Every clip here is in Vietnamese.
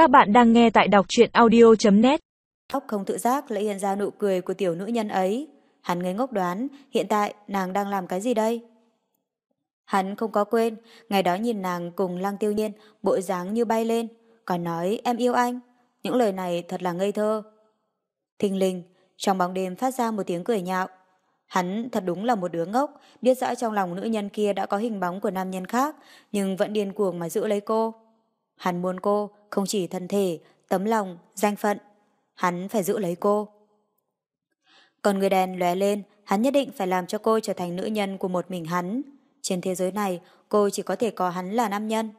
Các bạn đang nghe tại đọc truyện audio.net Ốc không tự giác lại hiện ra nụ cười của tiểu nữ nhân ấy. Hắn ngây ngốc đoán hiện tại nàng đang làm cái gì đây? Hắn không có quên, ngày đó nhìn nàng cùng lăng tiêu nhiên, bộ dáng như bay lên, còn nói em yêu anh. Những lời này thật là ngây thơ. Thình lình, trong bóng đêm phát ra một tiếng cười nhạo. Hắn thật đúng là một đứa ngốc, biết rõ trong lòng nữ nhân kia đã có hình bóng của nam nhân khác, nhưng vẫn điên cuồng mà giữ lấy cô. Hắn muốn cô, không chỉ thân thể, tấm lòng, danh phận. Hắn phải giữ lấy cô. Còn người đèn lóe lên, hắn nhất định phải làm cho cô trở thành nữ nhân của một mình hắn. Trên thế giới này, cô chỉ có thể có hắn là nam nhân.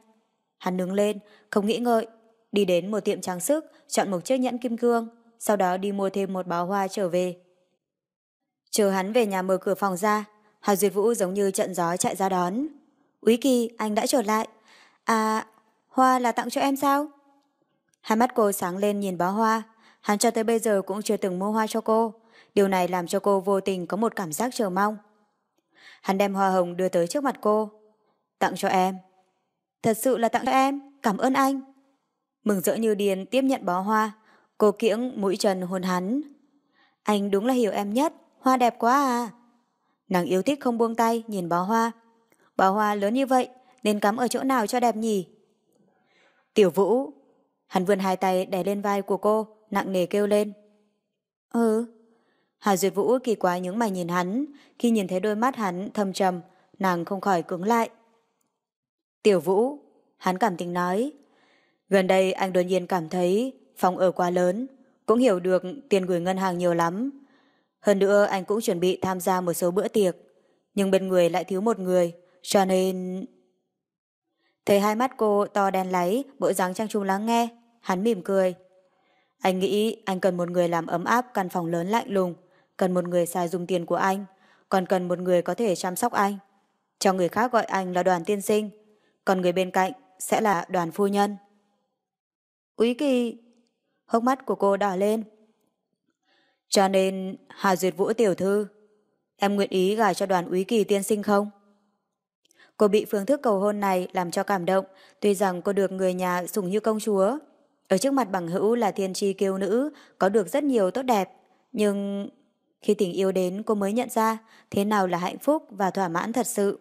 Hắn đứng lên, không nghĩ ngợi, đi đến một tiệm trang sức, chọn một chiếc nhẫn kim cương, sau đó đi mua thêm một bó hoa trở về. Chờ hắn về nhà mở cửa phòng ra, Hà Duyệt Vũ giống như trận gió chạy ra đón. Úy Kỳ, anh đã trở lại. À, hoa là tặng cho em sao? Hai mắt cô sáng lên nhìn bó hoa. Hắn cho tới bây giờ cũng chưa từng mua hoa cho cô. Điều này làm cho cô vô tình có một cảm giác chờ mong. Hắn đem hoa hồng đưa tới trước mặt cô. Tặng cho em. Thật sự là tặng cho em. Cảm ơn anh. Mừng rỡ như điền tiếp nhận bó hoa. Cô kiễng mũi trần hôn hắn. Anh đúng là hiểu em nhất. Hoa đẹp quá à. Nàng yêu thích không buông tay nhìn bó hoa. Bó hoa lớn như vậy, nên cắm ở chỗ nào cho đẹp nhỉ? Tiểu Vũ. Hắn vươn hai tay đè lên vai của cô, nặng nề kêu lên. Ừ. Hà Duyệt Vũ kỳ quá những mày nhìn hắn, khi nhìn thấy đôi mắt hắn thâm trầm, nàng không khỏi cứng lại. Tiểu Vũ, hắn cảm tình nói. Gần đây anh đột nhiên cảm thấy phòng ở quá lớn, cũng hiểu được tiền gửi ngân hàng nhiều lắm. Hơn nữa anh cũng chuẩn bị tham gia một số bữa tiệc, nhưng bên người lại thiếu một người, cho nên... Thấy hai mắt cô to đen láy, bộ dáng trang trung lắng nghe, hắn mỉm cười. Anh nghĩ anh cần một người làm ấm áp căn phòng lớn lạnh lùng, cần một người xài dùng tiền của anh, còn cần một người có thể chăm sóc anh. Cho người khác gọi anh là đoàn tiên sinh, còn người bên cạnh sẽ là đoàn phu nhân. Úy kỳ! Hốc mắt của cô đỏ lên. Cho nên, Hà Duyệt Vũ tiểu thư, em nguyện ý gả cho đoàn úy kỳ tiên sinh không? Cô bị phương thức cầu hôn này làm cho cảm động, tuy rằng cô được người nhà sủng như công chúa. Ở trước mặt bằng hữu là thiên tri kiêu nữ, có được rất nhiều tốt đẹp. Nhưng khi tình yêu đến cô mới nhận ra thế nào là hạnh phúc và thỏa mãn thật sự.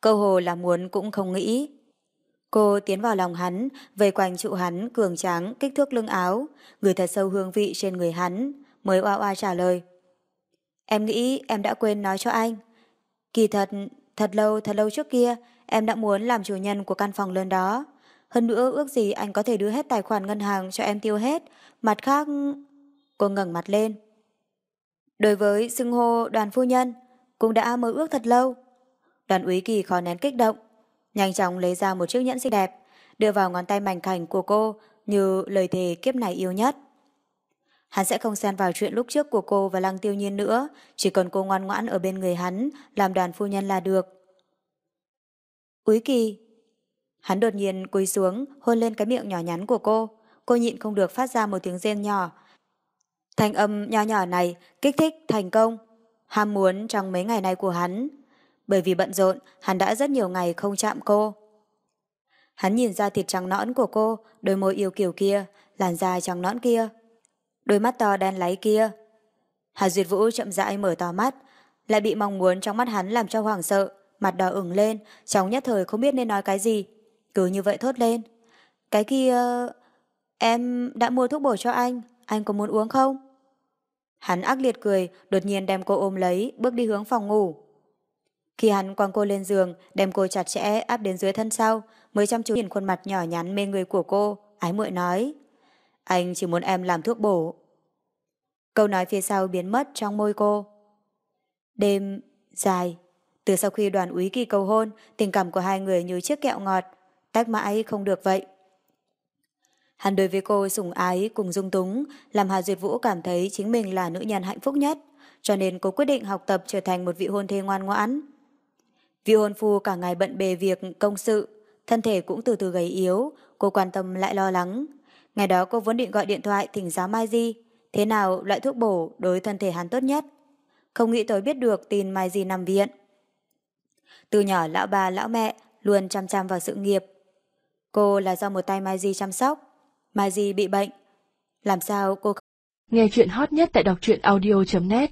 Câu hồ là muốn cũng không nghĩ. Cô tiến vào lòng hắn, vây quanh trụ hắn cường tráng kích thước lưng áo, người thật sâu hương vị trên người hắn, mới oa oa trả lời. Em nghĩ em đã quên nói cho anh. Kỳ thật, thật lâu thật lâu trước kia, em đã muốn làm chủ nhân của căn phòng lớn đó. Hơn nữa ước gì anh có thể đưa hết tài khoản ngân hàng cho em tiêu hết. Mặt khác... Cô ngẩng mặt lên. Đối với xưng hô đoàn phu nhân, cũng đã mơ ước thật lâu. Đoàn úy kỳ khó nén kích động, nhanh chóng lấy ra một chiếc nhẫn xinh đẹp, đưa vào ngón tay mảnh khảnh của cô như lời thề kiếp này yêu nhất. Hắn sẽ không xen vào chuyện lúc trước của cô và Lăng Tiêu Nhiên nữa, chỉ cần cô ngoan ngoãn ở bên người hắn, làm đoàn phu nhân là được. Úy kỳ! Hắn đột nhiên cúi xuống, hôn lên cái miệng nhỏ nhắn của cô. Cô nhịn không được phát ra một tiếng rên nhỏ. Thanh âm nhỏ nhỏ này kích thích thành công, ham muốn trong mấy ngày này của hắn. Bởi vì bận rộn, hắn đã rất nhiều ngày không chạm cô. Hắn nhìn ra thịt trắng nõn của cô, đôi môi yêu kiều kia, làn da trắng nõn kia, đôi mắt to đen láy kia. Hà Duyệt Vũ chậm rãi mở to mắt, lại bị mong muốn trong mắt hắn làm cho hoảng sợ, mặt đỏ ửng lên, trong nhất thời không biết nên nói cái gì. Cứ như vậy thốt lên. Cái kia... Em đã mua thuốc bổ cho anh, anh có muốn uống không? Hắn ác liệt cười, đột nhiên đem cô ôm lấy, bước đi hướng phòng ngủ. Khi hắn quăng cô lên giường, đem cô chặt chẽ áp đến dưới thân sau, mới chăm chú nhìn khuôn mặt nhỏ nhắn mê người của cô, ái muội nói. Anh chỉ muốn em làm thuốc bổ. Câu nói phía sau biến mất trong môi cô. Đêm dài. Từ sau khi đoàn úy kỳ cầu hôn, tình cảm của hai người như chiếc kẹo ngọt, tách mãi không được vậy. Hắn đối với cô sủng ái cùng dung túng, làm Hà Duyệt Vũ cảm thấy chính mình là nữ nhân hạnh phúc nhất, cho nên cô quyết định học tập trở thành một vị hôn thê ngoan ngoãn. Vị hôn phu cả ngày bận bề việc công sự, thân thể cũng từ từ gầy yếu, cô quan tâm lại lo lắng. Ngày đó cô vốn định gọi điện thoại thỉnh giáo Mai Di, thế nào loại thuốc bổ đối thân thể hắn tốt nhất. Không nghĩ tới biết được tin Mai Di nằm viện. Từ nhỏ lão bà, lão mẹ luôn chăm chăm vào sự nghiệp. Cô là do một tay Mai Di chăm sóc. Mai Di bị bệnh. Làm sao cô Nghe chuyện hot nhất tại đọc truyện audio.net